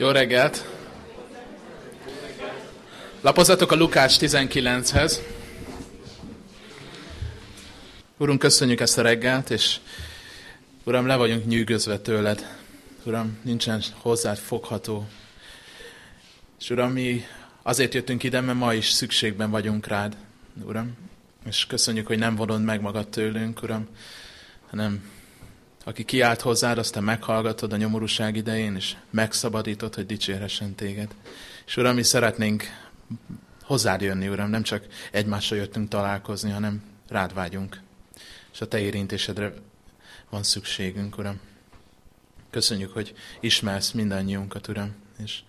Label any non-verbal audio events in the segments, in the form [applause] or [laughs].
Jó reggelt! Lapozatok a Lukács 19-hez. Uram, köszönjük ezt a reggelt, és Uram, le vagyunk nyűgözve tőled. Uram, nincsen hozzád fogható. És Uram, mi azért jöttünk ide, mert ma is szükségben vagyunk rád, Uram. És köszönjük, hogy nem vonod meg magad tőlünk, Uram, hanem aki kiállt hozzád, azt te meghallgatod a nyomorúság idején, és megszabadítod, hogy dicsérhessen téged. És Uram, mi szeretnénk hozzád jönni, Uram, nem csak egymással jöttünk találkozni, hanem rád vágyunk. És a te érintésedre van szükségünk, Uram. Köszönjük, hogy ismersz mindannyiunkat, Uram, és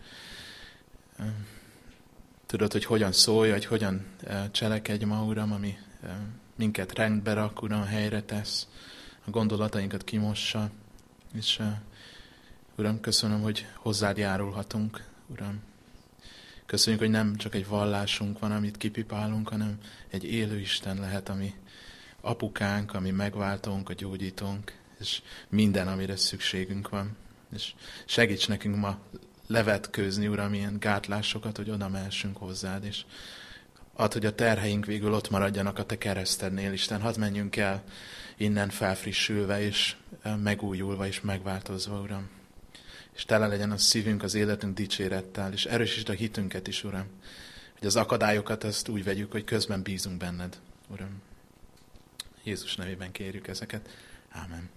tudod, hogy hogyan szólj, hogy hogyan cselekedj ma, Uram, ami minket rendbe rak, Uram, helyre tesz, gondolatainkat kimossa, és Uram, köszönöm, hogy hozzád járulhatunk, Uram. Köszönjük, hogy nem csak egy vallásunk van, amit kipipálunk, hanem egy élő Isten lehet, ami apukánk, ami megváltónk, a gyógyítónk, és minden, amire szükségünk van. És segíts nekünk ma levetkőzni, Uram, ilyen gátlásokat, hogy oda mehessünk hozzád, és add, hogy a terheink végül ott maradjanak a Te keresztednél, Isten, hadd menjünk el innen felfrissülve, és megújulva, és megváltozva, Uram. És tele legyen a szívünk, az életünk dicsérettel, és erősítsd a hitünket is, Uram. Hogy az akadályokat ezt úgy vegyük, hogy közben bízunk benned, Uram. Jézus nevében kérjük ezeket. Ámen.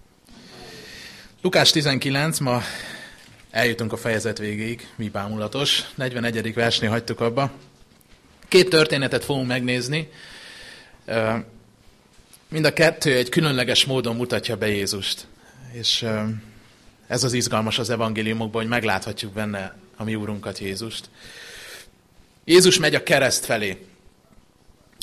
Lukás 19, ma eljutunk a fejezet végéig, mi bámulatos. 41. versnél hagytuk abba. Két történetet fogunk megnézni. Mind a kettő egy különleges módon mutatja be Jézust. És ez az izgalmas az evangéliumokban, hogy megláthatjuk benne a mi úrunkat, Jézust. Jézus megy a kereszt felé.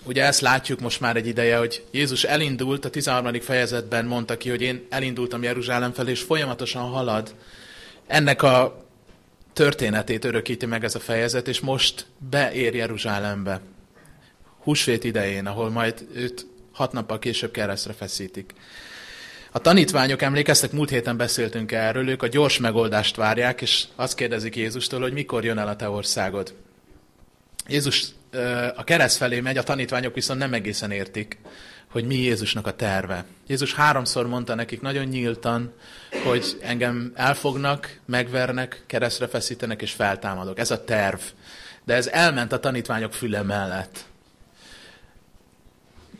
Ugye ezt látjuk most már egy ideje, hogy Jézus elindult, a 13. fejezetben mondta ki, hogy én elindultam Jeruzsálem felé, és folyamatosan halad. Ennek a történetét örökíti meg ez a fejezet, és most beér Jeruzsálembe. Húsvét idején, ahol majd őt hat nappal később keresztre feszítik. A tanítványok, emlékeztek, múlt héten beszéltünk erről, ők a gyors megoldást várják, és azt kérdezik Jézustól, hogy mikor jön el a te országod. Jézus a kereszt felé megy, a tanítványok viszont nem egészen értik, hogy mi Jézusnak a terve. Jézus háromszor mondta nekik nagyon nyíltan, hogy engem elfognak, megvernek, keresztre feszítenek és feltámadok. Ez a terv. De ez elment a tanítványok füle mellett.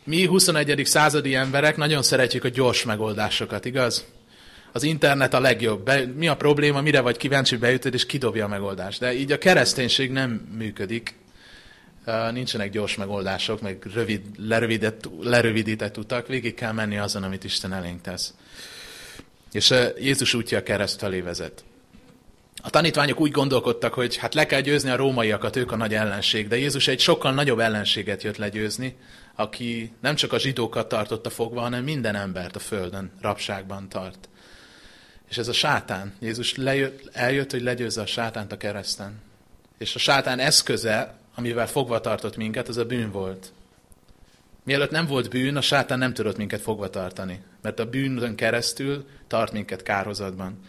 Mi 21. századi emberek nagyon szeretjük a gyors megoldásokat, igaz? Az internet a legjobb. Be, mi a probléma, mire vagy kíváncsi, beütöd és kidobja a megoldást. De így a kereszténység nem működik. Nincsenek gyors megoldások, meg rövid, lerövidett, lerövidített utak. Végig kell menni azon, amit Isten elénk tesz. És Jézus útja a kereszt felé vezet. A tanítványok úgy gondolkodtak, hogy hát le kell győzni a rómaiakat, ők a nagy ellenség, de Jézus egy sokkal nagyobb ellenséget jött legyőzni, aki nem csak a zsidókat tartotta fogva, hanem minden embert a földön rabságban tart. És ez a sátán. Jézus lejött, eljött, hogy legyőzze a sátánt a kereszten. És a sátán eszköze, amivel fogva tartott minket, az a bűn volt. Mielőtt nem volt bűn, a sátán nem tudott minket fogva tartani, mert a bűnön keresztül tart minket kárhozatban.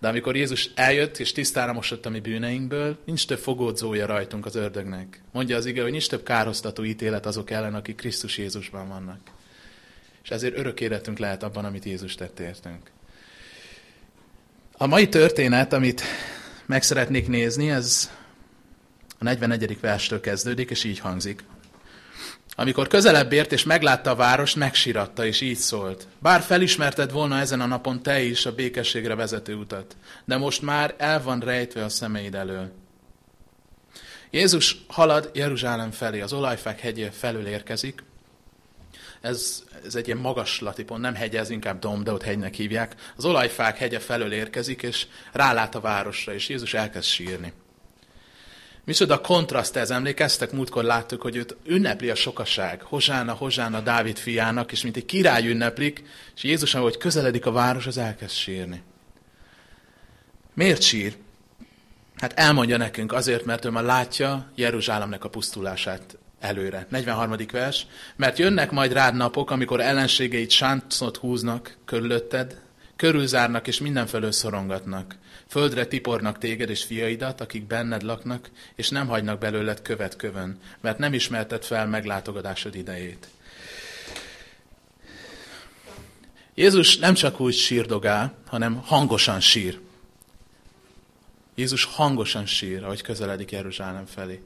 De amikor Jézus eljött és tisztára mosott a mi bűneinkből, nincs több fogódzója rajtunk az ördögnek. Mondja az ige, hogy nincs több kárhoztató ítélet azok ellen, akik Krisztus Jézusban vannak. És ezért örök életünk lehet abban, amit Jézus tett értünk. A mai történet, amit meg szeretnék nézni, ez a 41. verstől kezdődik, és így hangzik. Amikor közelebb ért és meglátta a várost, megsiratta, és így szólt. Bár felismerted volna ezen a napon te is a békességre vezető utat, de most már el van rejtve a szemeid elől. Jézus halad Jeruzsálem felé, az olajfák hegye felől érkezik. Ez, ez egy ilyen magaslati pont, nem hegy, ez inkább domb, de ott hegynek hívják. Az olajfák hegye felől érkezik, és rálát a városra, és Jézus elkezd sírni. Micsoda kontraszt ez, emlékeztek? Múltkor láttuk, hogy őt ünnepli a sokaság. Hozsána, Hozsána Dávid fiának, és mint egy király ünneplik, és Jézus, ahogy közeledik a város, az elkezd sírni. Miért sír? Hát elmondja nekünk azért, mert ő már látja Jeruzsálemnek a pusztulását előre. 43. vers. Mert jönnek majd rád napok, amikor ellenségeid sáncot húznak körülötted, Körülzárnak és mindenfelől szorongatnak. Földre tipornak téged és fiaidat, akik benned laknak, és nem hagynak belőled követ kövön, mert nem ismerted fel meglátogatásod idejét. Jézus nem csak úgy sírdogál, hanem hangosan sír. Jézus hangosan sír, ahogy közeledik Jeruzsálem felé.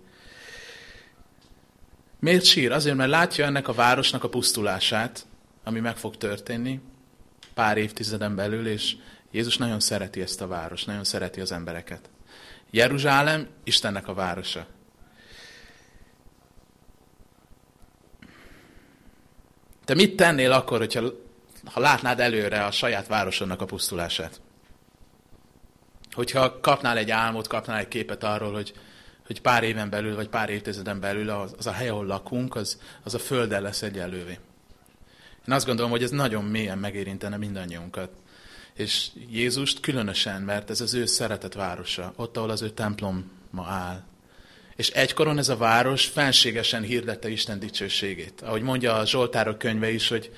Miért sír? Azért, mert látja ennek a városnak a pusztulását, ami meg fog történni pár évtizeden belül, és Jézus nagyon szereti ezt a város, nagyon szereti az embereket. Jeruzsálem Istennek a városa. Te mit tennél akkor, hogyha ha látnád előre a saját városodnak a pusztulását? Hogyha kapnál egy álmot, kapnál egy képet arról, hogy, hogy pár éven belül, vagy pár évtizeden belül az, az a hely, ahol lakunk, az, az a földdel lesz egyenlővé. Én azt gondolom, hogy ez nagyon mélyen megérintene mindannyiunkat. És Jézust különösen, mert ez az ő szeretett városa, ott, ahol az ő templom ma áll. És egykoron ez a város fenségesen hirdette Isten dicsőségét. Ahogy mondja a Zsoltárok könyve is, hogy,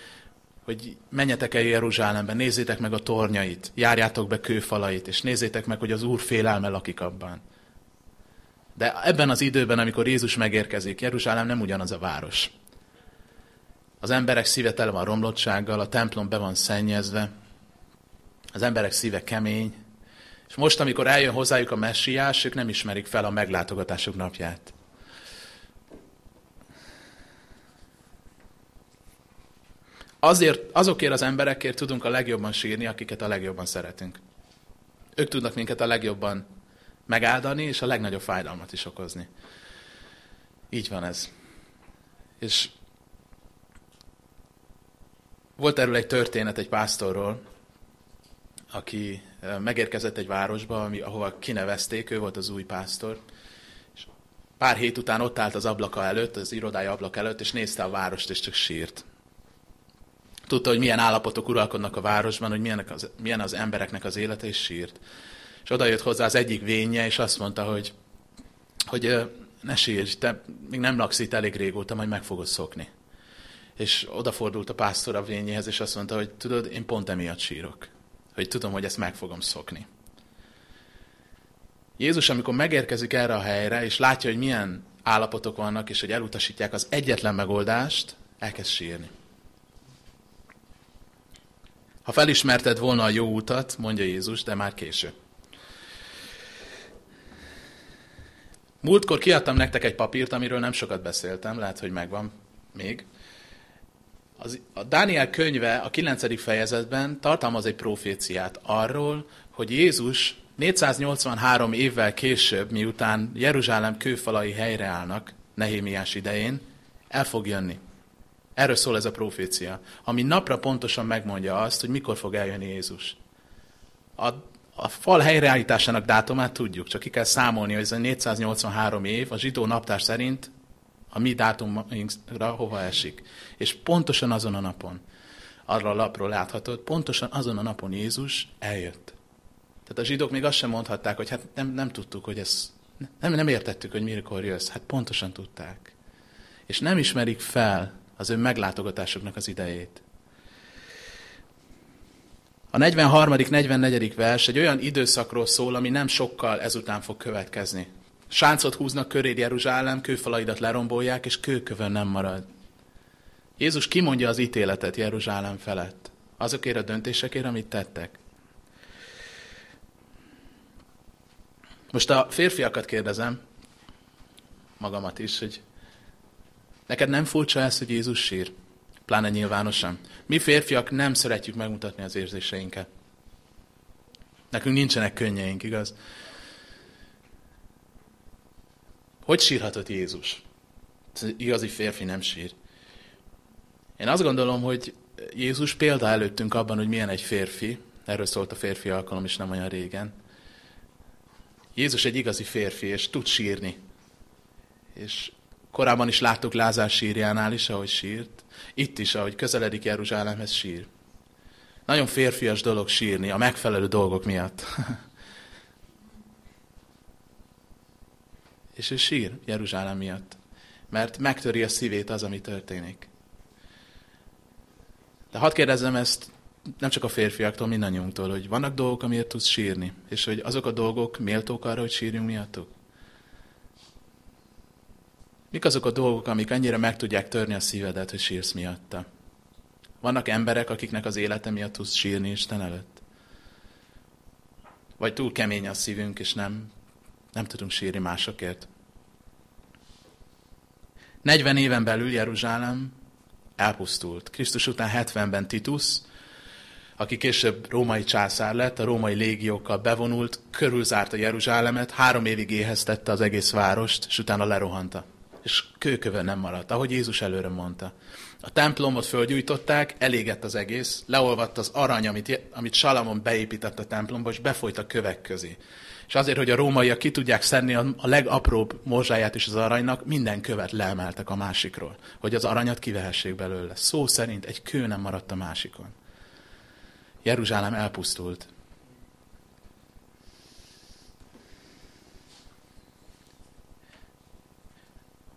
hogy menjetek el Jeruzsálembe, nézzétek meg a tornyait, járjátok be kőfalait, és nézzétek meg, hogy az Úr félelme lakik abban. De ebben az időben, amikor Jézus megérkezik, Jeruzsálem nem ugyanaz a város. Az emberek szíve tele van romlottsággal, a templom be van szennyezve, az emberek szíve kemény, és most, amikor eljön hozzájuk a messiás, ők nem ismerik fel a meglátogatásuk napját. Azért, azokért az emberekért tudunk a legjobban sírni, akiket a legjobban szeretünk. Ők tudnak minket a legjobban megáldani, és a legnagyobb fájdalmat is okozni. Így van ez. És volt erről egy történet egy pásztorról, aki megérkezett egy városba, ami, ahova kinevezték, ő volt az új pásztor. És pár hét után ott állt az ablaka előtt, az irodája ablak előtt, és nézte a várost, és csak sírt. Tudta, hogy milyen állapotok uralkodnak a városban, hogy milyen az, milyen az embereknek az élete, és sírt. És oda jött hozzá az egyik vénye, és azt mondta, hogy, hogy ne sírj, te még nem laksz itt elég régóta, majd meg fogod szokni és odafordult a pásztor a vényéhez, és azt mondta, hogy tudod, én pont emiatt sírok. Hogy tudom, hogy ezt meg fogom szokni. Jézus, amikor megérkezik erre a helyre, és látja, hogy milyen állapotok vannak, és hogy elutasítják az egyetlen megoldást, elkezd sírni. Ha felismerted volna a jó utat, mondja Jézus, de már késő. Múltkor kiadtam nektek egy papírt, amiről nem sokat beszéltem, lehet, hogy megvan még. Az, a Dániel könyve a 9. fejezetben tartalmaz egy proféciát arról, hogy Jézus 483 évvel később, miután Jeruzsálem kőfalai helyreállnak, Nehémiás idején, el fog jönni. Erről szól ez a profécia, ami napra pontosan megmondja azt, hogy mikor fog eljönni Jézus. A, a fal helyreállításának dátumát tudjuk, csak ki kell számolni, hogy ez a 483 év a zsidó naptár szerint a mi dátumunkra hova esik. És pontosan azon a napon, arra a lapról láthatod, pontosan azon a napon Jézus eljött. Tehát a zsidók még azt sem mondhatták, hogy hát nem, nem tudtuk, hogy ez, nem, nem értettük, hogy mikor jössz. Hát pontosan tudták. És nem ismerik fel az ő meglátogatásoknak az idejét. A 43. 44. vers egy olyan időszakról szól, ami nem sokkal ezután fog következni. Sáncot húznak köréd Jeruzsálem, kőfalaidat lerombolják, és kőkövön nem marad. Jézus kimondja az ítéletet Jeruzsálem felett. Azokért a döntésekért, amit tettek. Most a férfiakat kérdezem, magamat is, hogy neked nem furcsa ez, hogy Jézus sír? Pláne nyilvánosan. Mi férfiak nem szeretjük megmutatni az érzéseinket. Nekünk nincsenek könnyeink, igaz? Hogy sírhatott Jézus? Igazi férfi nem sír. Én azt gondolom, hogy Jézus példa előttünk abban, hogy milyen egy férfi. Erről szólt a férfi alkalom is nem olyan régen. Jézus egy igazi férfi, és tud sírni. És korábban is láttuk Lázár sírjánál is, ahogy sírt. Itt is, ahogy közeledik Jeruzsálemhez sír. Nagyon férfias dolog sírni a megfelelő dolgok miatt. [laughs] És ő sír Jeruzsálem miatt, mert megtöri a szívét az, ami történik. De hadd kérdezzem ezt nem csak a férfiaktól, mindannyiunktól, hogy vannak dolgok, amiért tudsz sírni, és hogy azok a dolgok méltók arra, hogy sírjunk miattuk. Mik azok a dolgok, amik annyira meg tudják törni a szívedet, hogy sírsz miatta? Vannak emberek, akiknek az élete miatt tudsz sírni Isten előtt? Vagy túl kemény a szívünk, és nem, nem tudunk sírni másokért? 40 éven belül Jeruzsálem elpusztult. Krisztus után 70-ben Titus, aki később római császár lett, a római légiókkal bevonult, körülzárta Jeruzsálemet, három évig éheztette az egész várost, és utána lerohanta. És kőköve nem maradt, ahogy Jézus előre mondta. A templomot fölgyújtották, elégett az egész, leolvadt az arany, amit, amit Salamon beépített a templomba, és befolyt a kövek közé. És azért, hogy a rómaiak ki tudják szedni a, a legapróbb morzsáját is az aranynak, minden követ leemeltek a másikról, hogy az aranyat kivehessék belőle. Szó szerint egy kő nem maradt a másikon. Jeruzsálem elpusztult.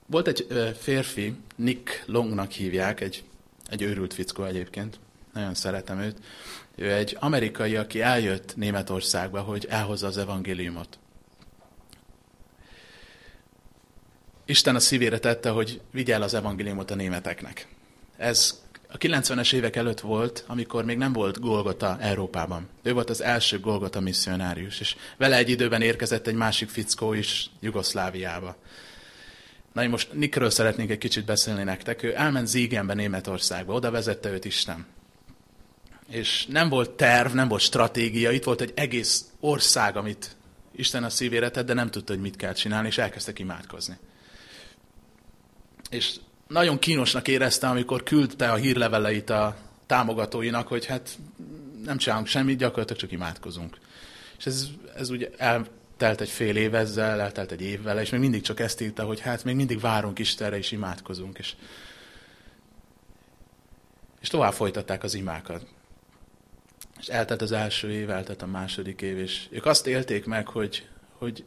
Volt egy férfi, Nick Longnak hívják, egy, egy őrült fickó egyébként, nagyon szeretem őt. Ő egy amerikai, aki eljött Németországba, hogy elhozza az evangéliumot. Isten a szívére tette, hogy vigye el az evangéliumot a németeknek. Ez a 90-es évek előtt volt, amikor még nem volt Golgota Európában. Ő volt az első Golgota misszionárius, és vele egy időben érkezett egy másik fickó is Jugoszláviába. Na, most Nickről szeretnék egy kicsit beszélni nektek. Ő elment Zígenbe, Németországba, oda vezette őt Isten. És nem volt terv, nem volt stratégia, itt volt egy egész ország, amit Isten a szívére tett, de nem tudta, hogy mit kell csinálni, és elkezdtek imádkozni. És nagyon kínosnak érezte, amikor küldte a hírleveleit a támogatóinak, hogy hát nem csinálunk semmit, gyakorlatilag csak imádkozunk. És ez, ez ugye eltelt egy fél év ezzel, eltelt egy évvel, és még mindig csak ezt írta, hogy hát még mindig várunk Istenre, és imádkozunk. És, és tovább folytatták az imákat. És eltelt az első év, eltelt a második év, és ők azt élték meg, hogy, hogy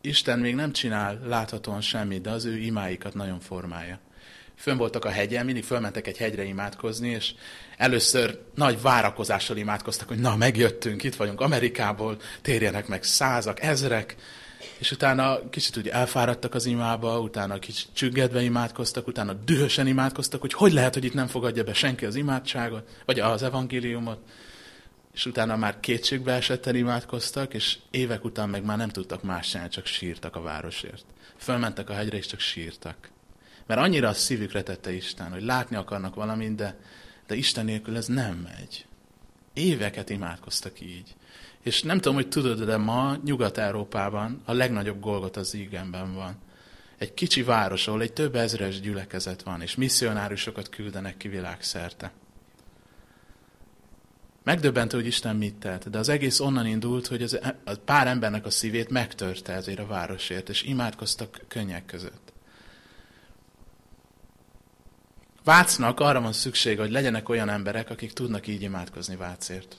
Isten még nem csinál láthatóan semmit, de az ő imáikat nagyon formálja fönn voltak a hegyen, mindig fölmentek egy hegyre imádkozni, és először nagy várakozással imádkoztak, hogy na, megjöttünk, itt vagyunk Amerikából, térjenek meg százak, ezrek, és utána kicsit úgy elfáradtak az imába, utána kicsit csüggedve imádkoztak, utána dühösen imádkoztak, hogy hogy lehet, hogy itt nem fogadja be senki az imádságot, vagy az evangéliumot. És utána már kétségbe esetten imádkoztak, és évek után meg már nem tudtak más csinálni, csak sírtak a városért. Fölmentek a hegyre, és csak sírtak. Mert annyira a szívükre tette Isten, hogy látni akarnak valamit, de, de Isten nélkül ez nem megy. Éveket imádkoztak így. És nem tudom, hogy tudod, de ma Nyugat-Európában a legnagyobb golgot az ígenben van. Egy kicsi város, ahol egy több ezres gyülekezet van, és misszionárusokat küldenek ki világszerte. Megdöbbentő, hogy Isten mit tett, de az egész onnan indult, hogy az, a pár embernek a szívét megtörte ezért a városért, és imádkoztak könnyek között. Vácnak arra van szükség, hogy legyenek olyan emberek, akik tudnak így imádkozni Vácért.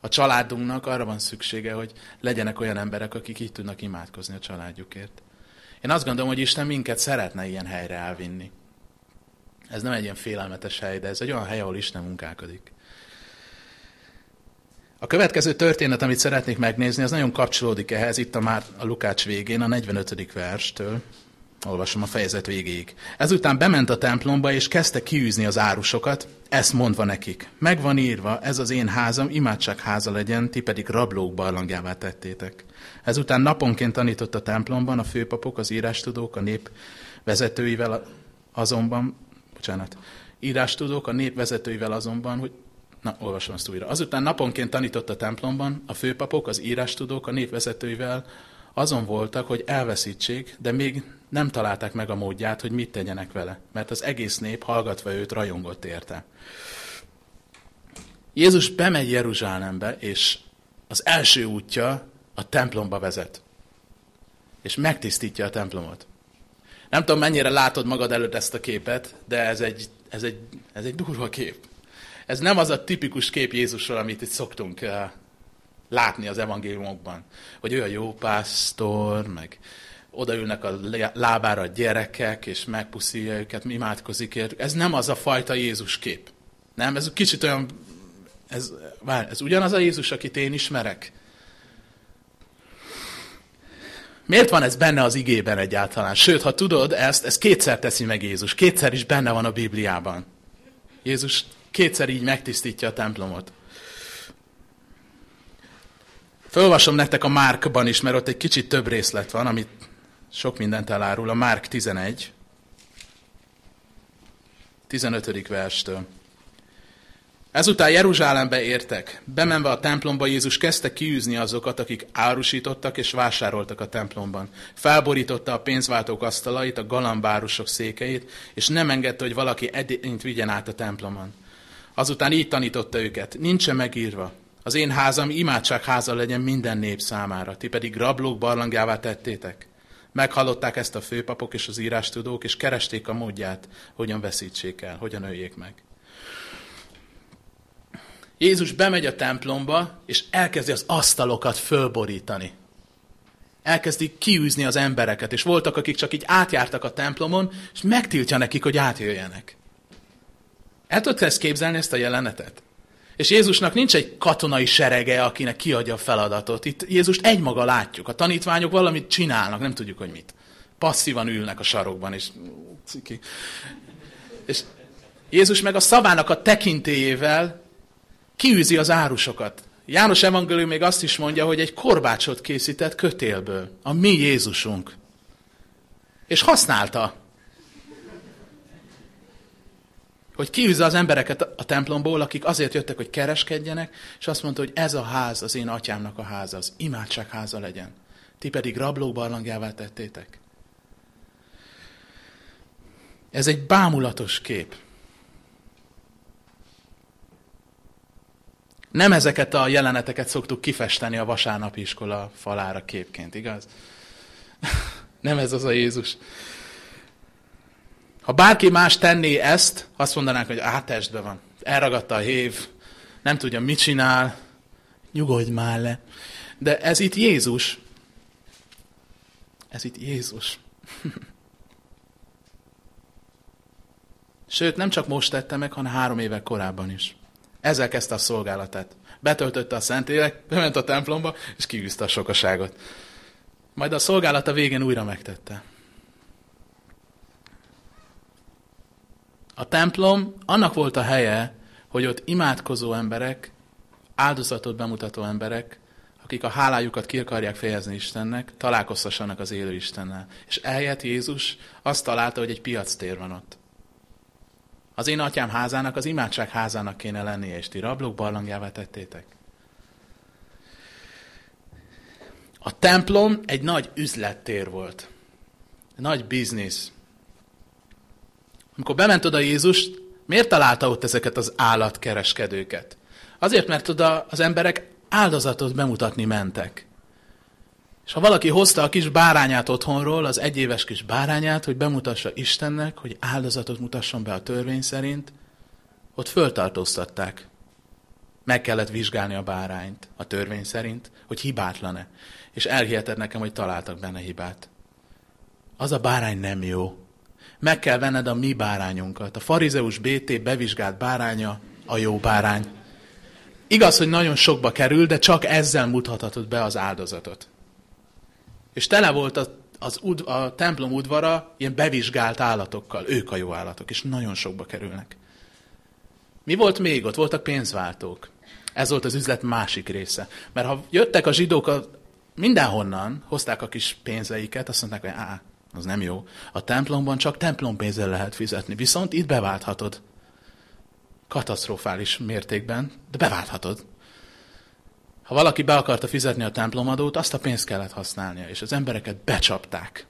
A családunknak arra van szüksége, hogy legyenek olyan emberek, akik így tudnak imádkozni a családjukért. Én azt gondolom, hogy Isten minket szeretne ilyen helyre elvinni. Ez nem egy ilyen félelmetes hely, de ez egy olyan hely, ahol Isten munkálkodik. A következő történet, amit szeretnék megnézni, az nagyon kapcsolódik ehhez, itt a már a Lukács végén, a 45. verstől. Olvasom a fejezet végéig. Ezután bement a templomba, és kezdte kiűzni az árusokat, ezt mondva nekik. Megvan írva, ez az én házam imádságháza legyen, ti pedig rablók barlangjává tettétek. Ezután naponként tanított a templomban a főpapok, az írástudók, a nép vezetőivel azonban, bocsánat, írástudók a nép vezetőivel azonban, hogy Na, olvasom azt újra. Azután naponként tanított a templomban, a főpapok, az írástudók, a nép vezetőivel azon voltak, hogy elveszítsék, de még nem találták meg a módját, hogy mit tegyenek vele, mert az egész nép hallgatva őt rajongott érte. Jézus bemegy Jeruzsálembe, és az első útja a templomba vezet. És megtisztítja a templomot. Nem tudom, mennyire látod magad előtt ezt a képet, de ez egy, ez egy, ez egy durva kép. Ez nem az a tipikus kép Jézusról, amit itt szoktunk eh, látni az evangéliumokban. Hogy ő a jó pásztor, meg odaülnek a lábára a gyerekek, és megpuszíja őket, imádkozik értük. Ez nem az a fajta Jézus kép. Nem, ez kicsit olyan ez, vár, ez ugyanaz a Jézus, akit én ismerek? Miért van ez benne az igében egyáltalán? Sőt, ha tudod ezt, ez kétszer teszi meg Jézus. Kétszer is benne van a Bibliában. Jézus kétszer így megtisztítja a templomot. Fölvasom nektek a Márkban is, mert ott egy kicsit több részlet van, amit sok mindent elárul. A Márk 11, 15. verstől. Ezután Jeruzsálembe értek. Bemenve a templomba Jézus kezdte kiűzni azokat, akik árusítottak és vásároltak a templomban. Felborította a pénzváltók asztalait, a galambárusok székeit, és nem engedte, hogy valaki edényt vigyen át a templomon. Azután így tanította őket. Nincsen megírva. Az én házam imádságháza legyen minden nép számára, ti pedig rablók barlangjává tettétek. Meghallották ezt a főpapok és az írástudók, és keresték a módját, hogyan veszítsék el, hogyan öljék meg. Jézus bemegy a templomba, és elkezdi az asztalokat fölborítani. Elkezdi kiűzni az embereket, és voltak, akik csak így átjártak a templomon, és megtiltja nekik, hogy átjöjjenek. El tudod ezt képzelni, ezt a jelenetet? És Jézusnak nincs egy katonai serege, akinek kiadja a feladatot. Itt Jézust egymaga látjuk. A tanítványok valamit csinálnak, nem tudjuk, hogy mit. Passzívan ülnek a sarokban, és ciki. És Jézus meg a szavának a tekintélyével kiűzi az árusokat. János Evangélium még azt is mondja, hogy egy korbácsot készített kötélből. A mi Jézusunk. És használta. Hogy kiűzze az embereket a templomból, akik azért jöttek, hogy kereskedjenek, és azt mondta, hogy ez a ház az én atyámnak a háza, az imádságháza legyen. Ti pedig rablók barlangjává tettétek. Ez egy bámulatos kép. Nem ezeket a jeleneteket szoktuk kifesteni a vasárnapi iskola falára képként, igaz? [laughs] Nem ez az a Jézus. Ha bárki más tenné ezt, azt mondanánk, hogy átestbe van. Elragadta a hév, nem tudja, mit csinál, nyugodj már le. De ez itt Jézus. Ez itt Jézus. [laughs] Sőt, nem csak most tette meg, hanem három évek korábban is. Ezzel kezdte a szolgálatát. Betöltötte a szentélek, bement a templomba, és kiűzte a sokaságot. Majd a szolgálata végén újra megtette. A templom annak volt a helye, hogy ott imádkozó emberek, áldozatot bemutató emberek, akik a hálájukat ki akarják fejezni Istennek, találkozhassanak az élő Istennel. És eljött Jézus, azt találta, hogy egy piac tér van ott. Az én atyám házának, az imádság házának kéne lennie, és ti rablók barlangjává tettétek. A templom egy nagy üzlettér volt. Egy nagy biznisz. Amikor bement oda Jézus, miért találta ott ezeket az állatkereskedőket? Azért, mert oda az emberek áldozatot bemutatni mentek. És ha valaki hozta a kis bárányát otthonról, az egyéves kis bárányát, hogy bemutassa Istennek, hogy áldozatot mutasson be a törvény szerint, ott föltartóztatták. Meg kellett vizsgálni a bárányt a törvény szerint, hogy hibátlan-e. És elhiheted nekem, hogy találtak benne hibát. Az a bárány nem jó. Meg kell venned a mi bárányunkat. A farizeus BT bevizsgált báránya a jó bárány. Igaz, hogy nagyon sokba kerül, de csak ezzel mutathatod be az áldozatot. És tele volt a, az ud, a templom udvara ilyen bevizsgált állatokkal. Ők a jó állatok, és nagyon sokba kerülnek. Mi volt még ott? Voltak pénzváltók. Ez volt az üzlet másik része. Mert ha jöttek a zsidók a, mindenhonnan, hozták a kis pénzeiket, azt mondták, hogy á, az nem jó. A templomban csak templompénzzel lehet fizetni, viszont itt beválthatod. Katasztrofális mértékben, de beválthatod. Ha valaki be akarta fizetni a templomadót, azt a pénzt kellett használnia, és az embereket becsapták.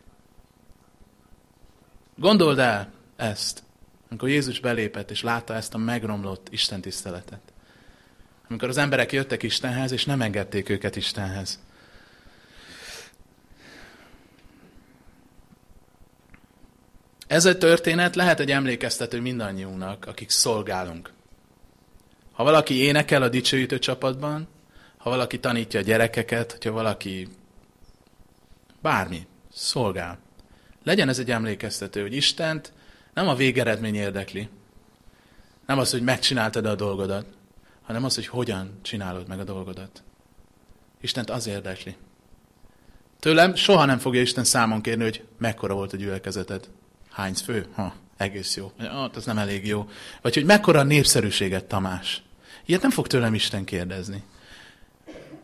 Gondold el ezt, amikor Jézus belépett, és látta ezt a megromlott Isten tiszteletet. Amikor az emberek jöttek Istenhez, és nem engedték őket Istenhez. Ez a történet lehet egy emlékeztető mindannyiunknak, akik szolgálunk. Ha valaki énekel a dicsőítő csapatban, ha valaki tanítja a gyerekeket, ha valaki bármi, szolgál. Legyen ez egy emlékeztető, hogy Istent nem a végeredmény érdekli, nem az, hogy megcsináltad a dolgodat, hanem az, hogy hogyan csinálod meg a dolgodat. Istent az érdekli. Tőlem soha nem fogja Isten számon kérni, hogy mekkora volt a gyülekezeted. Hány fő? Ha, egész jó. Ah, ez nem elég jó. Vagy hogy mekkora a népszerűséget, Tamás. Ilyet nem fog tőlem Isten kérdezni.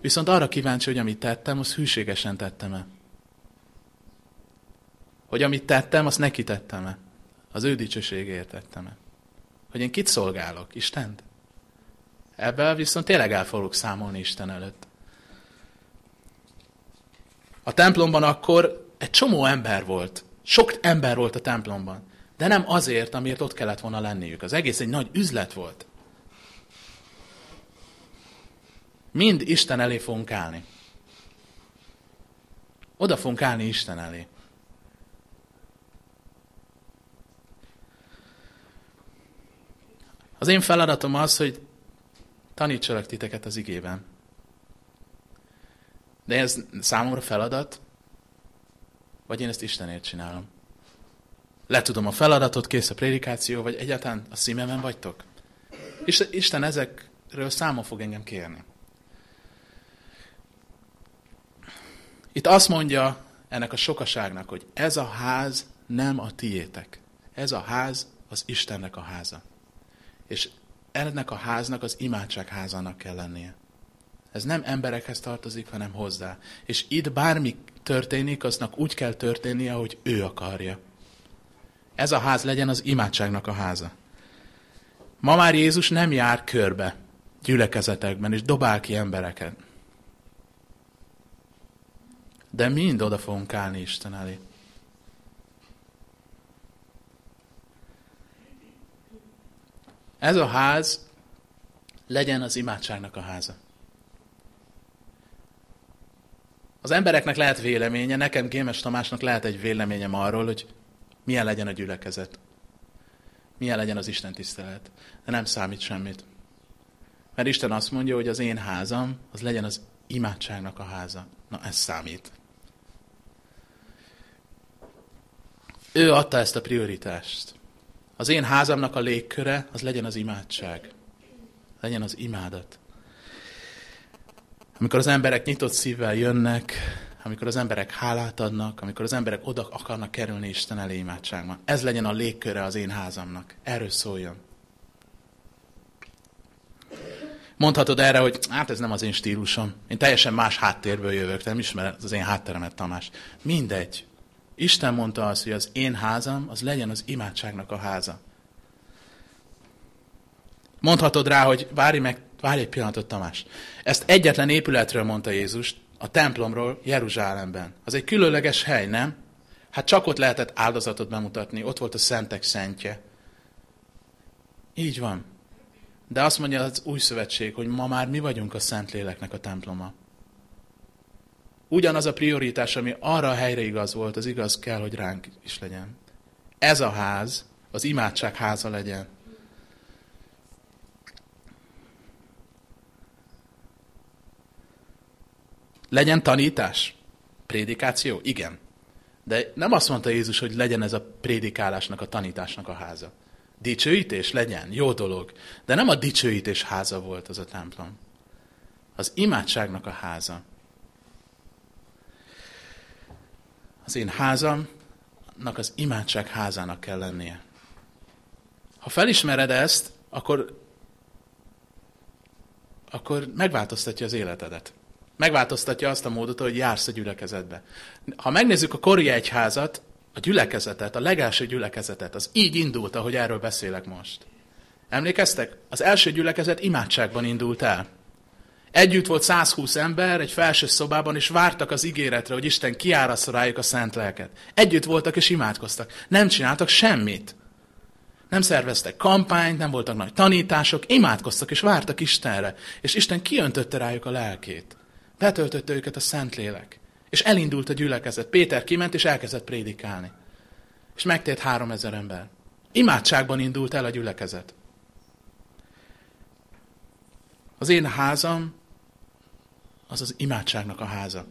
Viszont arra kíváncsi, hogy amit tettem, az hűségesen tettem-e. Hogy amit tettem, azt neki tettem-e. Az ő dicsőségéért tettem-e. Hogy én kit szolgálok? Istent? Ebben viszont tényleg el fogok számolni Isten előtt. A templomban akkor egy csomó ember volt. Sok ember volt a templomban. De nem azért, amiért ott kellett volna lenniük. Az egész egy nagy üzlet volt. Mind Isten elé fogunk állni. Oda fogunk állni Isten elé. Az én feladatom az, hogy tanítsalak titeket az igében. De ez számomra feladat, vagy én ezt Istenért csinálom? Letudom a feladatot, kész a prédikáció, vagy egyáltalán a szívemen vagytok? Isten ezekről számon fog engem kérni. Itt azt mondja ennek a sokaságnak, hogy ez a ház nem a tiétek. Ez a ház az Istennek a háza. És ennek a háznak az imádság házának kell lennie. Ez nem emberekhez tartozik, hanem hozzá. És itt bármi történik, aznak úgy kell történnie, hogy ő akarja. Ez a ház legyen az imádságnak a háza. Ma már Jézus nem jár körbe gyülekezetekben, és dobál ki embereket. De mind oda fogunk állni Isten elé. Ez a ház legyen az imádságnak a háza. Az embereknek lehet véleménye, nekem Gémes Tamásnak lehet egy véleményem arról, hogy milyen legyen a gyülekezet. Milyen legyen az Isten tisztelet. De nem számít semmit. Mert Isten azt mondja, hogy az én házam, az legyen az imádságnak a háza. Na, ez számít. Ő adta ezt a prioritást. Az én házamnak a légköre, az legyen az imádság. Legyen az imádat. Amikor az emberek nyitott szívvel jönnek, amikor az emberek hálát adnak, amikor az emberek oda akarnak kerülni Isten elé imádságban. Ez legyen a légköre az én házamnak. Erről szóljon. Mondhatod erre, hogy hát ez nem az én stílusom. Én teljesen más háttérből jövök, nem ismered az én hátteremet, Tamás. Mindegy. Isten mondta azt, hogy az én házam, az legyen az imádságnak a háza. Mondhatod rá, hogy várj meg, várj egy pillanatot, Tamás. Ezt egyetlen épületről mondta Jézus, a templomról Jeruzsálemben. Az egy különleges hely, nem? Hát csak ott lehetett áldozatot bemutatni, ott volt a szentek szentje. Így van. De azt mondja az új szövetség, hogy ma már mi vagyunk a Szentléleknek a temploma. Ugyanaz a prioritás, ami arra a helyre igaz volt, az igaz kell, hogy ránk is legyen. Ez a ház, az imádság háza legyen. Legyen tanítás? Prédikáció? Igen. De nem azt mondta Jézus, hogy legyen ez a prédikálásnak, a tanításnak a háza. Dicsőítés legyen, jó dolog. De nem a dicsőítés háza volt az a templom. Az imádságnak a háza. Az én házamnak az imádság házának kell lennie. Ha felismered ezt, akkor, akkor megváltoztatja az életedet. Megváltoztatja azt a módot, hogy jársz a gyülekezetbe. Ha megnézzük a kori egyházat, a gyülekezetet, a legelső gyülekezetet, az így indult, ahogy erről beszélek most. Emlékeztek? Az első gyülekezet imádságban indult el. Együtt volt 120 ember egy felső szobában, és vártak az ígéretre, hogy Isten kiárasz rájuk a szent lelket. Együtt voltak és imádkoztak. Nem csináltak semmit. Nem szerveztek kampányt, nem voltak nagy tanítások, imádkoztak és vártak Istenre. És Isten kiöntötte rájuk a lelkét. Betöltötte őket a Szentlélek. És elindult a gyülekezet. Péter kiment és elkezdett prédikálni. És megtért három ezer ember. Imádságban indult el a gyülekezet. Az én házam az az imádságnak a háza.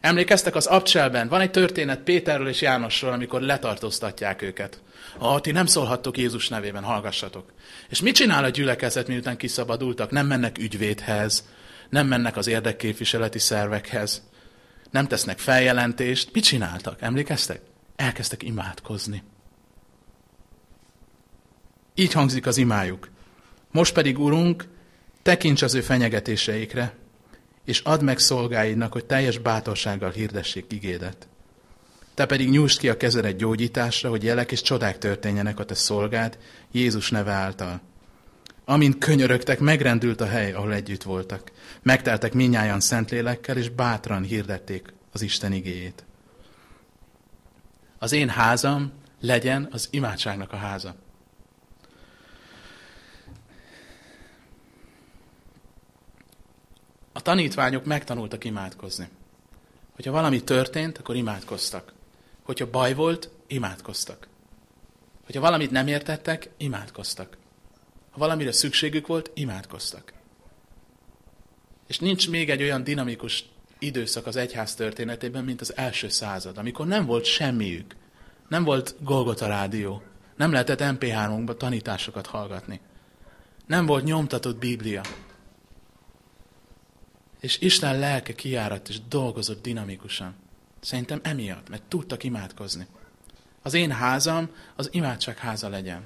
Emlékeztek az Abcselben? Van egy történet Péterről és Jánosról, amikor letartóztatják őket. Ah, ti nem szólhattok Jézus nevében, hallgassatok. És mit csinál a gyülekezet, miután kiszabadultak? Nem mennek ügyvédhez, nem mennek az érdekképviseleti szervekhez, nem tesznek feljelentést. Mit csináltak? Emlékeztek? Elkezdtek imádkozni. Így hangzik az imájuk. Most pedig, Urunk, tekints az ő fenyegetéseikre, és add meg szolgáidnak, hogy teljes bátorsággal hirdessék igédet. Te pedig nyújtsd ki a kezedet gyógyításra, hogy jelek és csodák történjenek a te szolgád Jézus neve által. Amint könyörögtek, megrendült a hely, ahol együtt voltak. Megteltek minnyáján szentlélekkel, és bátran hirdették az Isten igéjét. Az én házam legyen az imádságnak a háza. A tanítványok megtanultak imádkozni. Hogyha valami történt, akkor imádkoztak. Hogyha baj volt, imádkoztak. Hogyha valamit nem értettek, imádkoztak. Valamire szükségük volt, imádkoztak. És nincs még egy olyan dinamikus időszak az egyház történetében, mint az első század, amikor nem volt semmiük. Nem volt Golgota rádió. Nem lehetett MP3-okba tanításokat hallgatni. Nem volt nyomtatott Biblia. És Isten lelke kiárat és dolgozott dinamikusan. Szerintem emiatt, mert tudtak imádkozni. Az én házam az imádság háza legyen.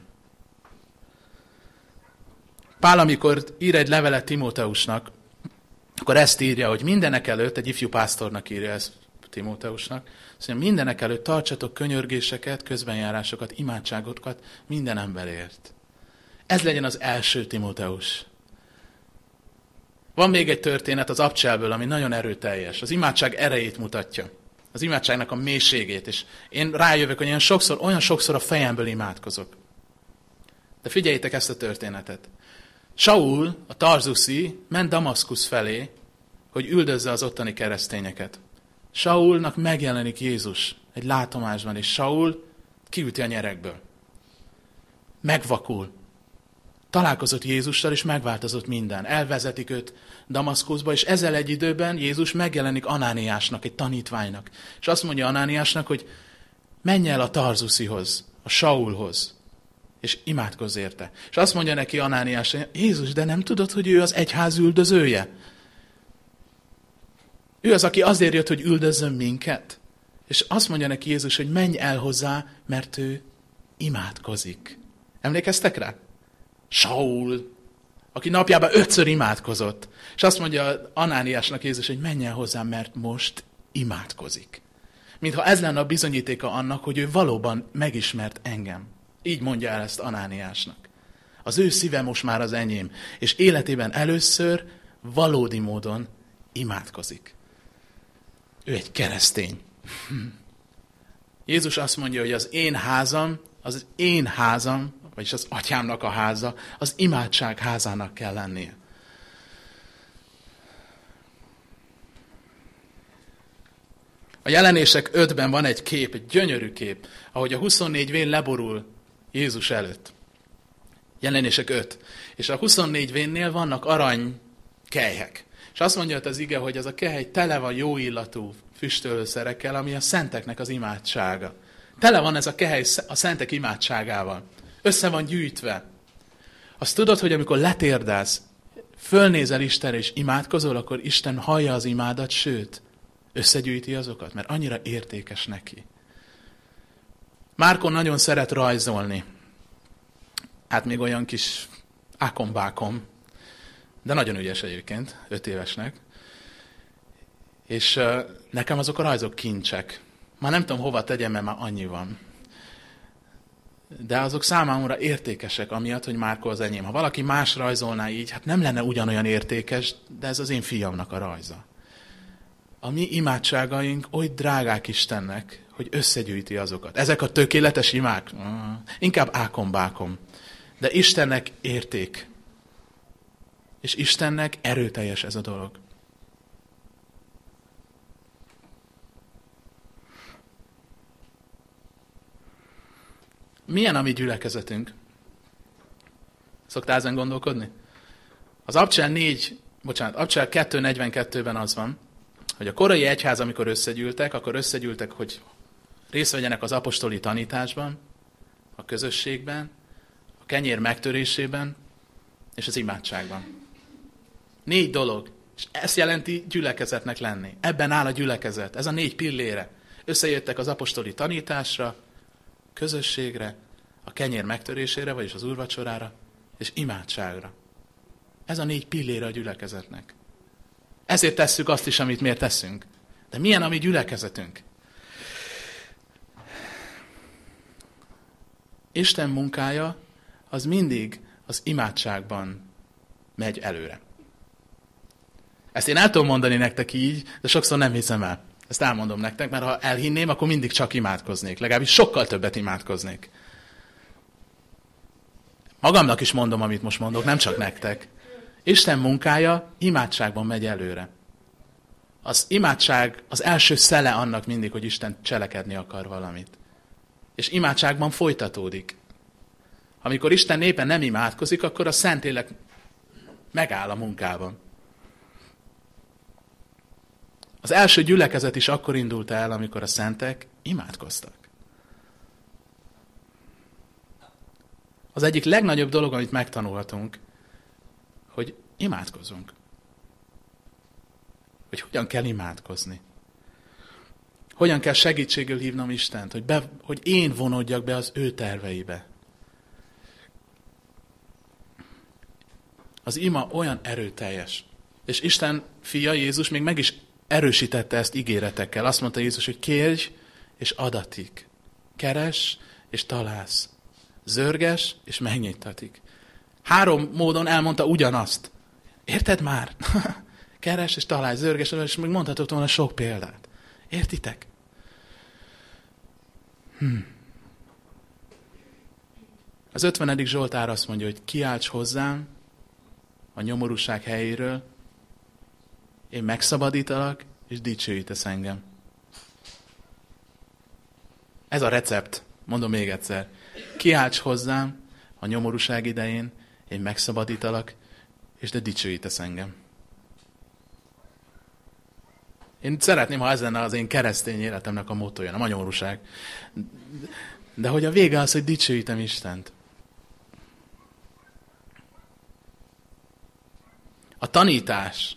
Pál, amikor ír egy levelet Timóteusnak, akkor ezt írja, hogy mindenek előtt, egy ifjú pásztornak írja ezt Timóteusnak, szóval mindenek előtt tartsatok könyörgéseket, közbenjárásokat, imádságokat minden emberért. Ez legyen az első Timóteus. Van még egy történet az Abcselből, ami nagyon erőteljes. Az imádság erejét mutatja. Az imádságnak a mélységét. És én rájövök, hogy olyan sokszor, olyan sokszor a fejemből imádkozok. De figyeljétek ezt a történetet. Saul, a Tarzuszi, ment Damaszkusz felé, hogy üldözze az ottani keresztényeket. Saulnak megjelenik Jézus egy látomásban, és Saul kiüti a nyerekből. Megvakul. Találkozott Jézussal, és megváltozott minden. Elvezetik őt Damaszkuszba, és ezzel egy időben Jézus megjelenik Anániásnak, egy tanítványnak. És azt mondja Anániásnak, hogy menj el a Tarzuszihoz, a Saulhoz, és imádkozz érte. És azt mondja neki Anániás, Jézus, de nem tudod, hogy ő az egyház üldözője? Ő az, aki azért jött, hogy üldözzön minket. És azt mondja neki Jézus, hogy menj el hozzá, mert ő imádkozik. Emlékeztek rá? Saul, aki napjában ötször imádkozott. És azt mondja Anániásnak Jézus, hogy menj el hozzám, mert most imádkozik. Mintha ez lenne a bizonyítéka annak, hogy ő valóban megismert engem. Így mondja el ezt Anániásnak. Az ő szíve most már az enyém, és életében először valódi módon imádkozik. Ő egy keresztény. [laughs] Jézus azt mondja, hogy az én házam, az én házam, vagyis az atyámnak a háza, az imádság házának kell lennie. A jelenések 5-ben van egy kép, egy gyönyörű kép, ahogy a 24 vén leborul Jézus előtt. Jelenések 5. És a 24 vénnél vannak arany kelyhek. És azt mondja az ige, hogy az a kehely tele van jó illatú füstölőszerekkel, ami a szenteknek az imádsága. Tele van ez a kehely a szentek imádságával. Össze van gyűjtve. Azt tudod, hogy amikor letérdelsz, fölnézel Istenre és imádkozol, akkor Isten hallja az imádat, sőt, összegyűjti azokat, mert annyira értékes neki. Márkon nagyon szeret rajzolni. Hát még olyan kis ákombákom, de nagyon ügyes egyébként, öt évesnek. És nekem azok a rajzok kincsek. Már nem tudom hova tegyem, mert már annyi van. De azok számomra értékesek, amiatt, hogy Márko az enyém. Ha valaki más rajzolná így, hát nem lenne ugyanolyan értékes, de ez az én fiamnak a rajza. A mi imádságaink oly drágák Istennek, hogy összegyűjti azokat. Ezek a tökéletes imák? Inkább ákombákom. De Istennek érték. És Istennek erőteljes ez a dolog. Milyen a mi gyülekezetünk? Szoktál ezen gondolkodni? Az Abcsel 4, bocsánat, Abcsel 2.42-ben az van, hogy a korai egyház, amikor összegyűltek, akkor összegyűltek, hogy részt vegyenek az apostoli tanításban, a közösségben, a kenyér megtörésében és az imádságban. Négy dolog. És ezt jelenti gyülekezetnek lenni. Ebben áll a gyülekezet. Ez a négy pillére. Összejöttek az apostoli tanításra, közösségre, a kenyér megtörésére, vagyis az úrvacsorára, és imádságra. Ez a négy pillére a gyülekezetnek. Ezért tesszük azt is, amit miért teszünk. De milyen a mi gyülekezetünk? Isten munkája az mindig az imádságban megy előre. Ezt én el tudom mondani nektek így, de sokszor nem hiszem el. Ezt elmondom nektek, mert ha elhinném, akkor mindig csak imádkoznék. Legalábbis sokkal többet imádkoznék. Magamnak is mondom, amit most mondok, nem csak nektek. Isten munkája imádságban megy előre. Az imádság az első szele annak mindig, hogy Isten cselekedni akar valamit. És imádságban folytatódik. Amikor Isten népen nem imádkozik, akkor a Szentlélek megáll a munkában. Az első gyülekezet is akkor indult el, amikor a szentek imádkoztak. Az egyik legnagyobb dolog, amit megtanulhatunk, hogy imádkozunk. Hogy hogyan kell imádkozni. Hogyan kell segítségül hívnom Istent, hogy, be, hogy én vonódjak be az ő terveibe. Az ima olyan erőteljes. És Isten fia Jézus még meg is erősítette ezt ígéretekkel. Azt mondta Jézus, hogy kérj, és adatik. Keres, és találsz. Zörges, és megnyitatik. Három módon elmondta ugyanazt. Érted már? [laughs] Keres, és találsz, zörges, és még mondhatok volna sok példát. Értitek? Hm. Az 50. Zsoltár azt mondja, hogy kiálts hozzám a nyomorúság helyéről, én megszabadítalak, és dicsőítesz engem. Ez a recept, mondom még egyszer. Kiálts hozzám a nyomorúság idején, én megszabadítalak, és de dicsőítesz engem. Én szeretném, ha ez lenne az én keresztény életemnek a motója, nem a nyomorúság. De hogy a vége az, hogy dicsőítem Istent. A tanítás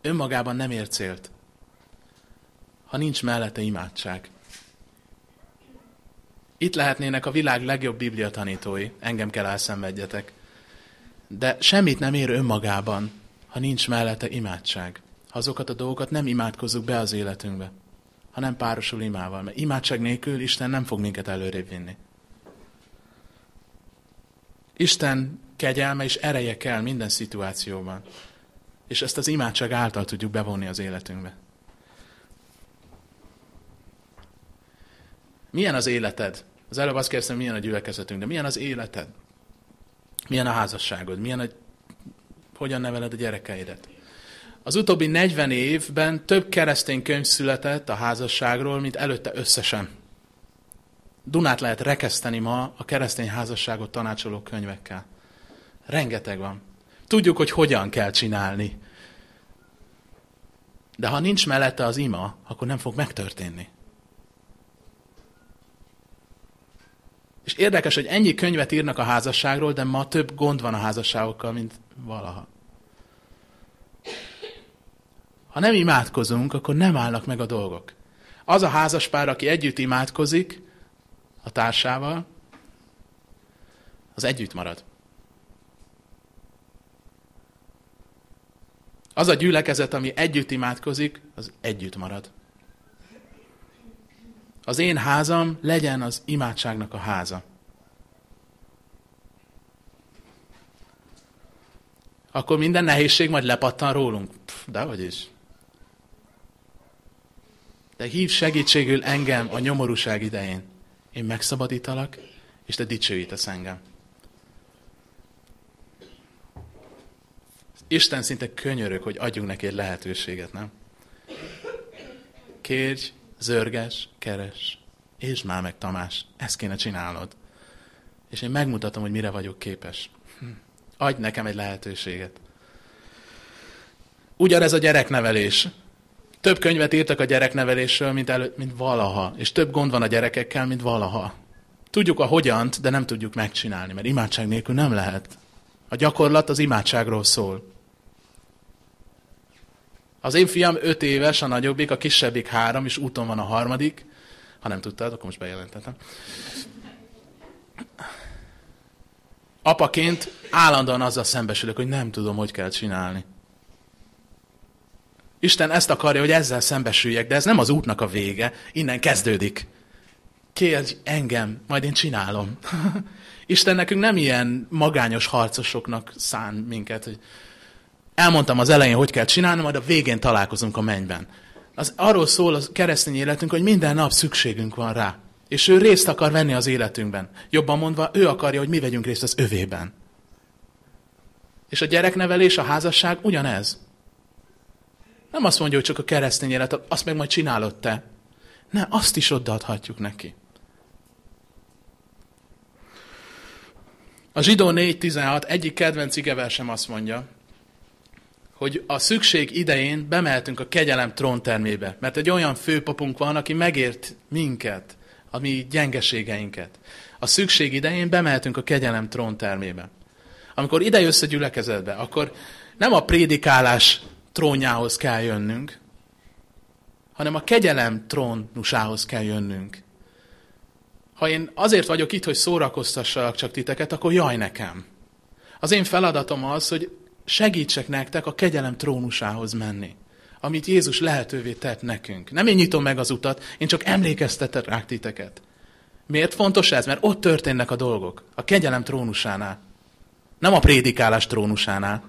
önmagában nem ér célt, ha nincs mellette imádság. Itt lehetnének a világ legjobb biblia tanítói, engem kell elszenvedjetek. De semmit nem ér önmagában, ha nincs mellette imádság. Ha azokat a dolgokat nem imádkozzuk be az életünkbe, hanem párosul imával. Mert imádság nélkül Isten nem fog minket előrébb vinni. Isten kegyelme és ereje kell minden szituációban és ezt az imádság által tudjuk bevonni az életünkbe. Milyen az életed? Az előbb azt kérdeztem, milyen a gyülekezetünk, de milyen az életed? Milyen a házasságod? Milyen a... Hogyan neveled a gyerekeidet? Az utóbbi 40 évben több keresztény könyv született a házasságról, mint előtte összesen. Dunát lehet rekeszteni ma a keresztény házasságot tanácsoló könyvekkel. Rengeteg van. Tudjuk, hogy hogyan kell csinálni. De ha nincs mellette az ima, akkor nem fog megtörténni. És érdekes, hogy ennyi könyvet írnak a házasságról, de ma több gond van a házasságokkal, mint valaha. Ha nem imádkozunk, akkor nem állnak meg a dolgok. Az a házaspár, aki együtt imádkozik a társával, az együtt marad. Az a gyülekezet, ami együtt imádkozik, az együtt marad. Az én házam legyen az imádságnak a háza. Akkor minden nehézség majd lepattan rólunk. Pff, dehogy is. De hív segítségül engem a nyomorúság idején. Én megszabadítalak, és te dicsőítesz engem. Isten szinte könyörög, hogy adjunk neki egy lehetőséget, nem? Kérj, zörges, keres, és már meg Tamás, ezt kéne csinálnod. És én megmutatom, hogy mire vagyok képes. Hm. Adj nekem egy lehetőséget. Ugyanez a gyereknevelés. Több könyvet írtak a gyereknevelésről, mint, elő, mint valaha. És több gond van a gyerekekkel, mint valaha. Tudjuk a hogyant, de nem tudjuk megcsinálni, mert imádság nélkül nem lehet. A gyakorlat az imádságról szól. Az én fiam öt éves, a nagyobbik, a kisebbik három, és úton van a harmadik. Ha nem tudtad, akkor most bejelentettem. Apaként állandóan azzal szembesülök, hogy nem tudom, hogy kell csinálni. Isten ezt akarja, hogy ezzel szembesüljek, de ez nem az útnak a vége, innen kezdődik. Kérj engem, majd én csinálom. [laughs] Isten nekünk nem ilyen magányos harcosoknak szán minket, hogy elmondtam az elején, hogy kell csinálni, majd a végén találkozunk a mennyben. Az arról szól a keresztény életünk, hogy minden nap szükségünk van rá. És ő részt akar venni az életünkben. Jobban mondva, ő akarja, hogy mi vegyünk részt az övében. És a gyereknevelés, a házasság ugyanez. Nem azt mondja, hogy csak a keresztény élet, azt meg majd csinálod te. Ne, azt is odaadhatjuk neki. A zsidó 4.16 egyik kedvenc igeversem azt mondja, hogy a szükség idején bemeltünk a kegyelem tróntermébe, mert egy olyan főpapunk van, aki megért minket, a mi gyengeségeinket. A szükség idején bemeltünk a kegyelem tróntermébe. Amikor ide jössz a gyülekezetbe, akkor nem a prédikálás trónjához kell jönnünk, hanem a kegyelem trónusához kell jönnünk. Ha én azért vagyok itt, hogy szórakoztassalak csak titeket, akkor jaj nekem. Az én feladatom az, hogy segítsek nektek a kegyelem trónusához menni, amit Jézus lehetővé tett nekünk. Nem én nyitom meg az utat, én csak emlékeztetek rá titeket. Miért fontos ez? Mert ott történnek a dolgok. A kegyelem trónusánál. Nem a prédikálás trónusánál.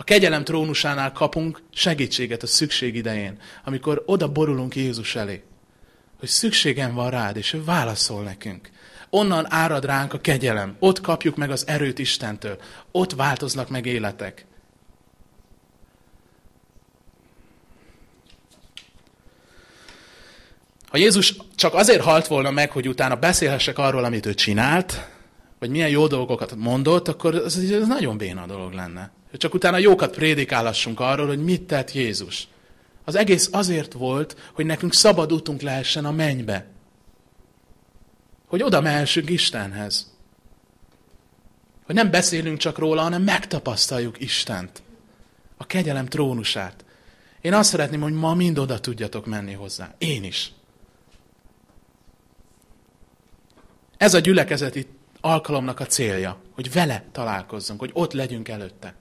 A kegyelem trónusánál kapunk segítséget a szükség idején, amikor oda borulunk Jézus elé. Hogy szükségem van rád, és ő válaszol nekünk. Onnan árad ránk a kegyelem. Ott kapjuk meg az erőt Istentől. Ott változnak meg életek. Ha Jézus csak azért halt volna meg, hogy utána beszélhessek arról, amit ő csinált, vagy milyen jó dolgokat mondott, akkor ez, ez nagyon béna dolog lenne. Csak utána jókat prédikálassunk arról, hogy mit tett Jézus. Az egész azért volt, hogy nekünk szabad utunk lehessen a mennybe. Hogy oda mehessünk Istenhez. Hogy nem beszélünk csak róla, hanem megtapasztaljuk Istent. A kegyelem trónusát. Én azt szeretném, hogy ma mind oda tudjatok menni hozzá. Én is. Ez a gyülekezeti alkalomnak a célja, hogy vele találkozzunk, hogy ott legyünk előtte.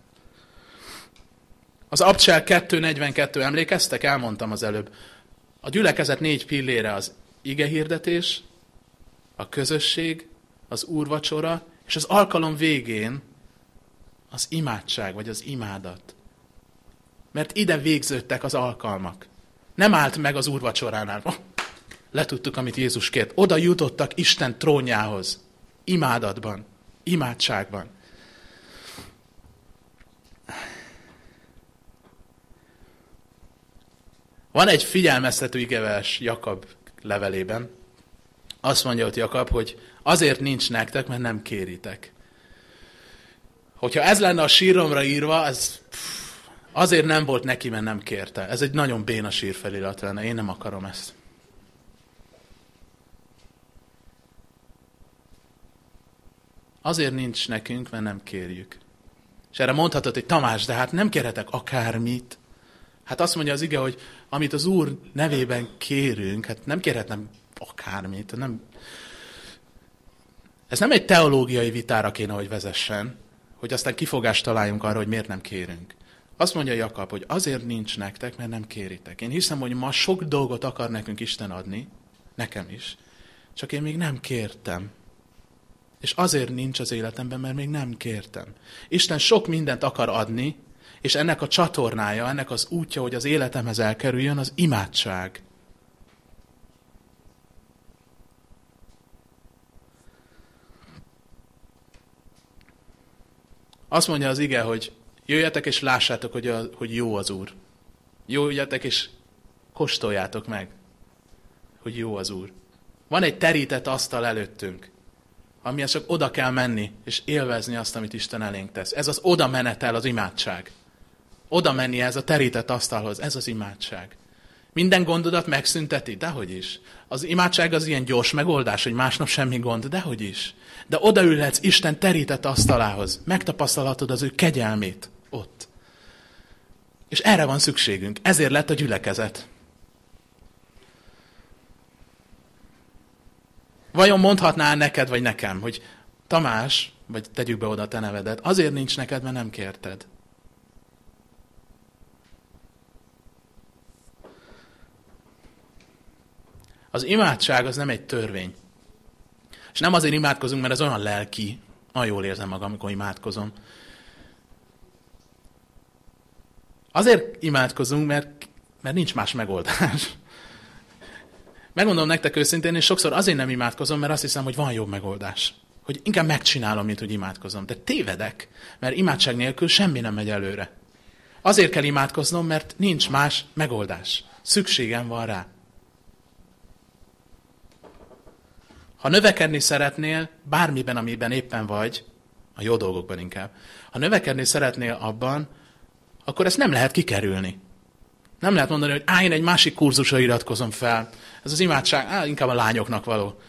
Az Abcsel 2.42 emlékeztek? Elmondtam az előbb. A gyülekezet négy pillére az ige hirdetés, a közösség, az úrvacsora, és az alkalom végén az imádság, vagy az imádat. Mert ide végződtek az alkalmak. Nem állt meg az úrvacsoránál. Letudtuk, amit Jézus kért. Oda jutottak Isten trónjához. Imádatban, imádságban. Van egy figyelmeztető igevers Jakab levelében. Azt mondja ott Jakab, hogy azért nincs nektek, mert nem kéritek. Hogyha ez lenne a síromra írva, ez azért nem volt neki, mert nem kérte. Ez egy nagyon béna sírfelirat lenne. Én nem akarom ezt. Azért nincs nekünk, mert nem kérjük. És erre mondhatod, hogy Tamás, de hát nem kérhetek akármit. Hát azt mondja az ige, hogy amit az Úr nevében kérünk, hát nem kérhetnem akármit. Nem... Ez nem egy teológiai vitára kéne, hogy vezessen, hogy aztán kifogást találjunk arra, hogy miért nem kérünk. Azt mondja Jakab, hogy azért nincs nektek, mert nem kéritek. Én hiszem, hogy ma sok dolgot akar nekünk Isten adni, nekem is, csak én még nem kértem. És azért nincs az életemben, mert még nem kértem. Isten sok mindent akar adni, és ennek a csatornája, ennek az útja, hogy az életemhez elkerüljön, az imádság. Azt mondja az ige, hogy jöjjetek és lássátok, hogy, a, hogy jó az Úr. Jöjjetek és kóstoljátok meg, hogy jó az Úr. Van egy terített asztal előttünk, amihez csak oda kell menni, és élvezni azt, amit Isten elénk tesz. Ez az oda menetel az imádság. Oda menni ez a terített asztalhoz, ez az imádság. Minden gondodat megszünteti? Dehogy is. Az imádság az ilyen gyors megoldás, hogy másnap semmi gond? Dehogy is. De odaülhetsz Isten terített asztalához. Megtapasztalhatod az ő kegyelmét ott. És erre van szükségünk. Ezért lett a gyülekezet. Vajon mondhatná neked vagy nekem, hogy Tamás, vagy tegyük be oda a te nevedet, azért nincs neked, mert nem kérted. Az imádság az nem egy törvény. És nem azért imádkozunk, mert ez olyan lelki, nagyon jól érzem magam, amikor imádkozom. Azért imádkozunk, mert, mert nincs más megoldás. Megmondom nektek őszintén, és sokszor azért nem imádkozom, mert azt hiszem, hogy van jobb megoldás. Hogy inkább megcsinálom, mint hogy imádkozom. De tévedek, mert imádság nélkül semmi nem megy előre. Azért kell imádkoznom, mert nincs más megoldás. Szükségem van rá. Ha növekedni szeretnél, bármiben, amiben éppen vagy, a jó dolgokban inkább, ha növekedni szeretnél abban, akkor ezt nem lehet kikerülni. Nem lehet mondani, hogy á, én egy másik kurzusra iratkozom fel. Ez az imádság, á, inkább a lányoknak való.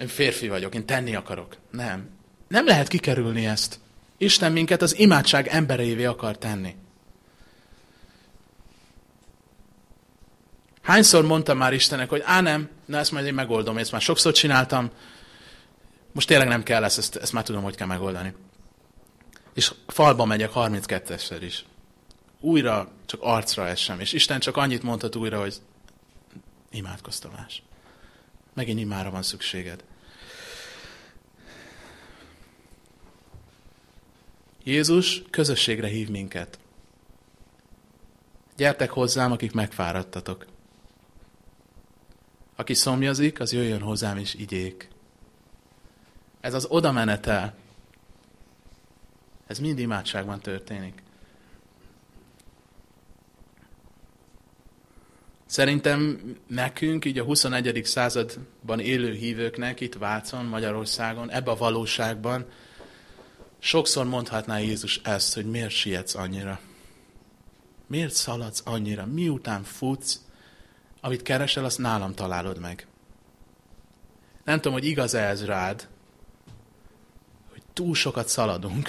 Én férfi vagyok, én tenni akarok. Nem. Nem lehet kikerülni ezt. Isten minket az imádság embereivé akar tenni. Hányszor mondtam már Istennek, hogy á nem, na ezt majd én megoldom, ezt már sokszor csináltam, most tényleg nem kell lesz, ezt, ezt már tudom, hogy kell megoldani. És falba megyek 32-eszer is. Újra csak arcra esem. És Isten csak annyit mondhat újra, hogy imádkoztamás. Megint imára van szükséged. Jézus közösségre hív minket. Gyertek hozzám, akik megfáradtatok. Aki szomjazik, az jöjjön hozzám és igyék. Ez az odamenetel. Ez mind imádságban történik. Szerintem nekünk, így a 21. században élő hívőknek, itt Vácon, Magyarországon, ebbe a valóságban, sokszor mondhatná Jézus ezt, hogy miért sietsz annyira. Miért szaladsz annyira? Miután futsz, amit keresel, azt nálam találod meg. Nem tudom, hogy igaz -e ez rád, hogy túl sokat szaladunk,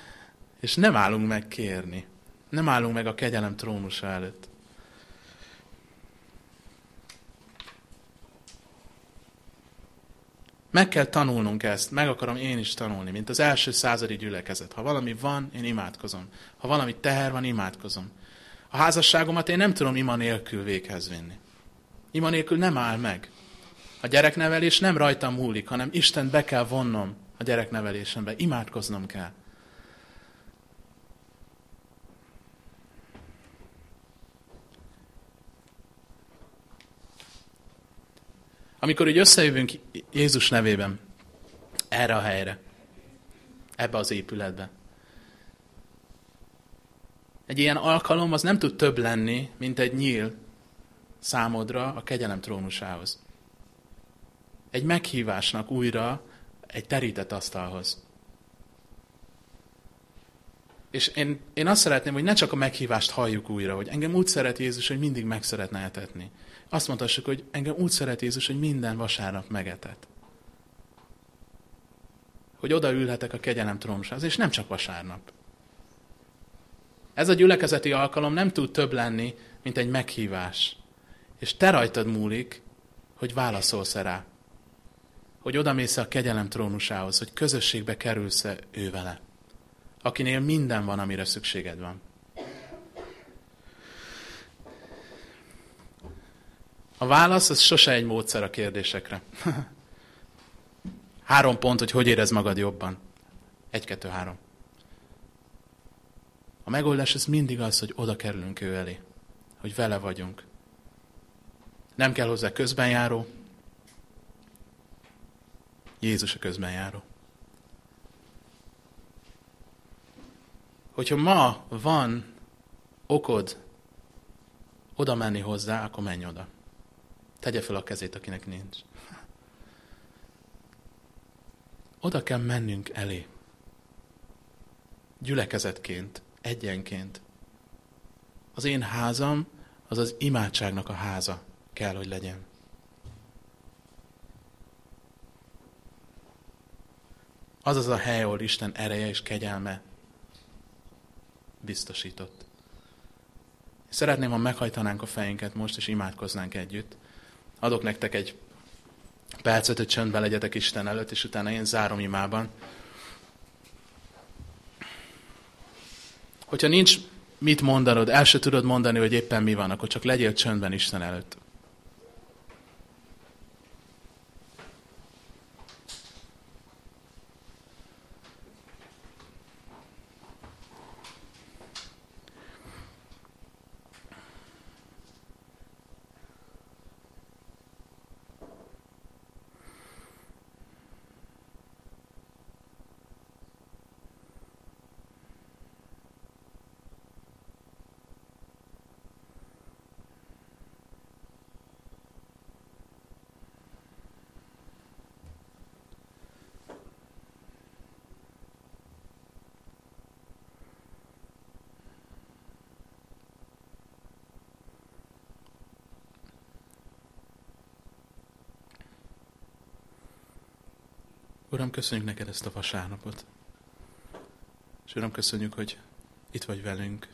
[laughs] és nem állunk meg kérni. Nem állunk meg a kegyelem trónusa előtt. Meg kell tanulnunk ezt, meg akarom én is tanulni, mint az első századi gyülekezet. Ha valami van, én imádkozom. Ha valami teher van, imádkozom. A házasságomat én nem tudom ima nélkül véghez vinni. Ima nélkül nem áll meg. A gyereknevelés nem rajtam múlik, hanem Isten be kell vonnom a gyereknevelésembe. Imádkoznom kell. Amikor így összejövünk Jézus nevében, erre a helyre, ebbe az épületbe, egy ilyen alkalom az nem tud több lenni, mint egy nyíl számodra a kegyelem trónusához. Egy meghívásnak újra egy terített asztalhoz. És én, én azt szeretném, hogy ne csak a meghívást halljuk újra, hogy engem úgy szeret Jézus, hogy mindig meg szeretne etetni. Azt mondhassuk, hogy engem úgy szeret Jézus, hogy minden vasárnap megetett. Hogy odaülhetek a kegyelem trónusához, és nem csak vasárnap. Ez a gyülekezeti alkalom nem tud több lenni, mint egy meghívás. És te rajtad múlik, hogy válaszolsz -e rá. Hogy odamész a kegyelem trónusához, hogy közösségbe kerülsz-e ő vele. Akinél minden van, amire szükséged van. A válasz az sose egy módszer a kérdésekre. [laughs] három pont, hogy hogy érez magad jobban. Egy, kettő, három. A megoldás az mindig az, hogy oda kerülünk ő elé. Hogy vele vagyunk. Nem kell hozzá közbenjáró. Jézus a közbenjáró. Hogyha ma van okod oda menni hozzá, akkor menj oda. Tegye fel a kezét, akinek nincs. Oda kell mennünk elé. Gyülekezetként. egyenként. Az én házam az az imádságnak a háza kell, hogy legyen. Az az a hely, ahol Isten ereje és kegyelme biztosított. Szeretném, ha meghajtanánk a fejünket most, és imádkoznánk együtt. Adok nektek egy percet, hogy csöndbe legyetek Isten előtt, és utána én zárom imában. Hogyha nincs mit mondanod, el se tudod mondani, hogy éppen mi van, akkor csak legyél csöndben Isten előtt. Uram, köszönjük neked ezt a vasárnapot. És Uram, köszönjük, hogy itt vagy velünk.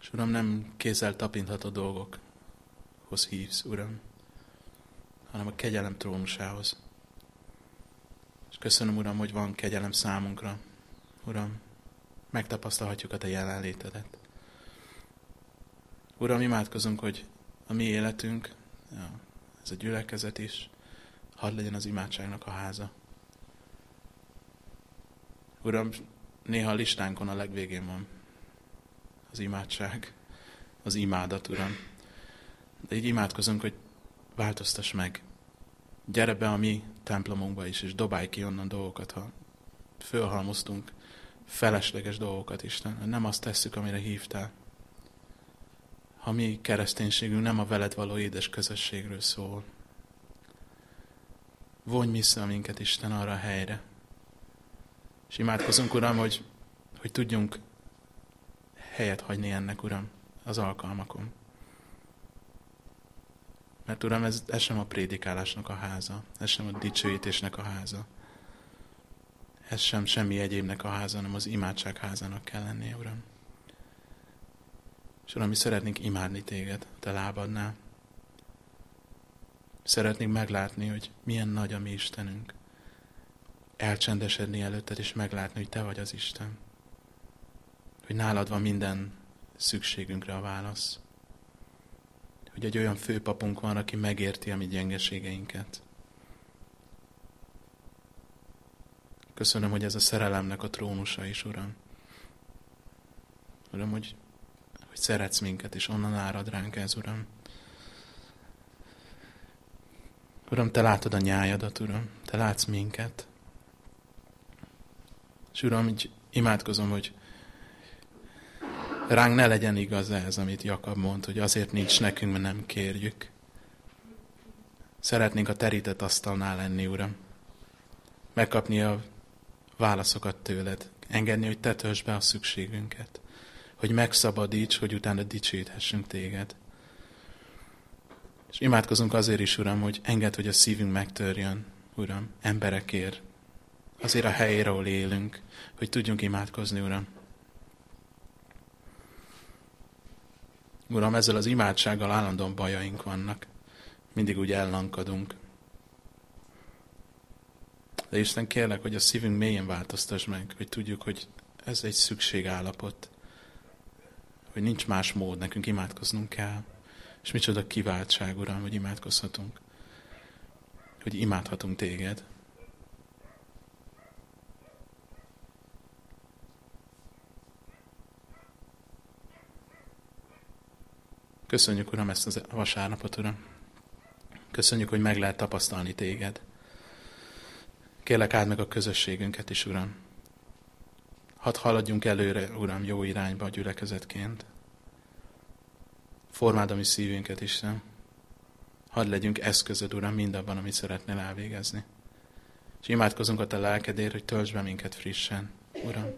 És Uram, nem kézzel tapintható dolgokhoz hívsz, Uram, hanem a kegyelem trónusához. És köszönöm, Uram, hogy van kegyelem számunkra. Uram, megtapasztalhatjuk a Te jelenlétedet. Uram, imádkozunk, hogy a mi életünk, ez a gyülekezet is, hadd legyen az imádságnak a háza. Uram, néha a listánkon a legvégén van az imádság, az imádat, Uram. De így imádkozunk, hogy változtass meg. Gyere be a mi templomunkba is, és dobálj ki onnan dolgokat, ha fölhalmoztunk felesleges dolgokat, Isten. Nem azt tesszük, amire hívtál. Ha mi kereszténységünk nem a veled való édes közösségről szól, vonj vissza minket, Isten, arra a helyre. És imádkozunk, Uram, hogy, hogy tudjunk helyet hagyni ennek, Uram, az alkalmakon. Mert Uram, ez, ez sem a prédikálásnak a háza, ez sem a dicsőítésnek a háza. Ez sem semmi egyébnek a háza, hanem az imádság házának kell lennie, Uram. És Uram, mi szeretnénk imádni Téged, Te lábadnál. Szeretnénk meglátni, hogy milyen nagy a mi Istenünk. Elcsendesedni előtted, és meglátni, hogy Te vagy az Isten. Hogy nálad van minden szükségünkre a válasz. Hogy egy olyan főpapunk van, aki megérti a mi gyengeségeinket. Köszönöm, hogy ez a szerelemnek a trónusa is, Uram. Uram, hogy, hogy szeretsz minket, és onnan árad ránk ez, Uram. Uram, Te látod a nyájadat, Uram. Te látsz minket. És Uram, így imádkozom, hogy ránk ne legyen igaz ez, amit Jakab mond, hogy azért nincs nekünk, mert nem kérjük. Szeretnénk a terített asztalnál lenni, Uram. Megkapni a válaszokat tőled. Engedni, hogy te töltsd be a szükségünket. Hogy megszabadíts, hogy utána dicsőíthessünk téged. És imádkozunk azért is, Uram, hogy enged, hogy a szívünk megtörjön, Uram, emberekért. Azért a helyére, ahol élünk, hogy tudjunk imádkozni, Uram. Uram, ezzel az imádsággal állandóan bajaink vannak. Mindig úgy ellankadunk. De Isten kérlek, hogy a szívünk mélyen változtass meg, hogy tudjuk, hogy ez egy szükségállapot. Hogy nincs más mód, nekünk imádkoznunk kell. És micsoda kiváltság, Uram, hogy imádkozhatunk. Hogy imádhatunk téged. Köszönjük, Uram, ezt a vasárnapot, Uram. Köszönjük, hogy meg lehet tapasztalni téged. Kérlek, áld meg a közösségünket is, Uram. Hadd haladjunk előre, Uram, jó irányba a gyülekezetként. Formáld a mi szívünket, Isten. Hadd legyünk eszközöd, Uram, mindabban, amit szeretnél elvégezni. És imádkozunk a Te lelkedért, hogy töltsd be minket frissen, Uram.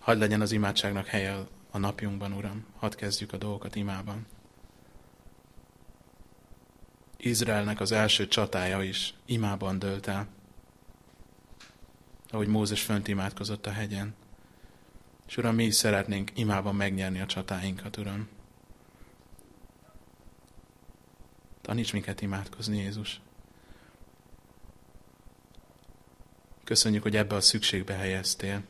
Hadd legyen az imádságnak helye a napjunkban, Uram. Hadd kezdjük a dolgokat imában. Izraelnek az első csatája is imában dölt el. Ahogy Mózes fönt imádkozott a hegyen. És Uram, mi is szeretnénk imában megnyerni a csatáinkat, Uram. Taníts minket imádkozni, Jézus. Köszönjük, hogy ebbe a szükségbe helyeztél.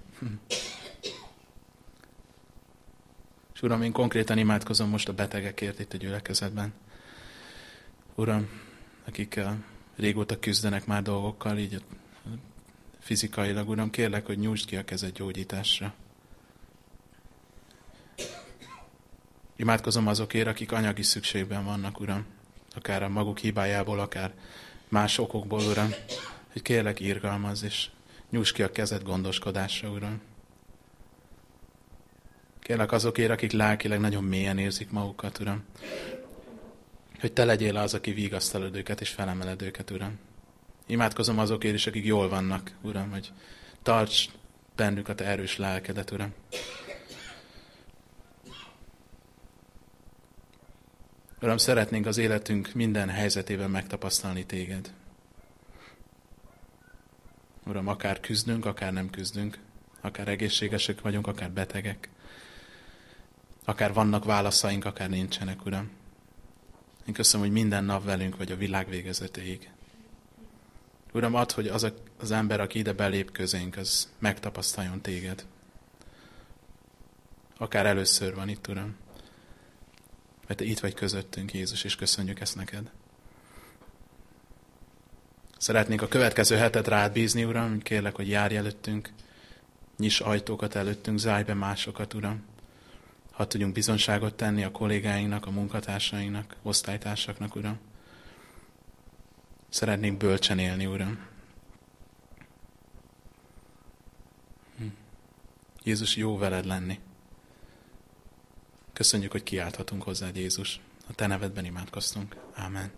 És Uram, én konkrétan imádkozom most a betegekért itt a gyülekezetben. Uram, akik régóta küzdenek már dolgokkal, így fizikailag, Uram, kérlek, hogy nyújtsd ki a kezed gyógyításra. Imádkozom azokért, akik anyagi szükségben vannak, Uram, akár a maguk hibájából, akár más okokból, Uram, hogy kérlek írgalmaz, és nyújts ki a kezed gondoskodásra, Uram. Kérlek azokért, akik lelkileg nagyon mélyen érzik magukat, Uram, hogy Te legyél az, aki vigasztalod őket és felemeled őket, Uram. Imádkozom azokért is, akik jól vannak, Uram, hogy tarts bennük a Te erős lelkedet, Uram. Uram, szeretnénk az életünk minden helyzetében megtapasztalni Téged. Uram, akár küzdünk, akár nem küzdünk, akár egészségesek vagyunk, akár betegek, akár vannak válaszaink, akár nincsenek, Uram. Én köszönöm, hogy minden nap velünk vagy a világ végezetéig. Uram, add, hogy az a, az ember, aki ide belép közénk, az megtapasztaljon téged. Akár először van itt, Uram. Mert te itt vagy közöttünk, Jézus, és köszönjük ezt neked. Szeretnénk a következő hetet rád bízni, Uram, kérlek, hogy járj előttünk, nyis ajtókat előttünk, zárj be másokat, Uram. Ha tudjunk bizonságot tenni a kollégáinknak, a munkatársainknak, osztálytársaknak, Uram. Szeretnénk bölcsen élni, Uram. Hm. Jézus, jó veled lenni. Köszönjük, hogy kiálthatunk hozzád, Jézus. A te nevedben imádkoztunk. Amen.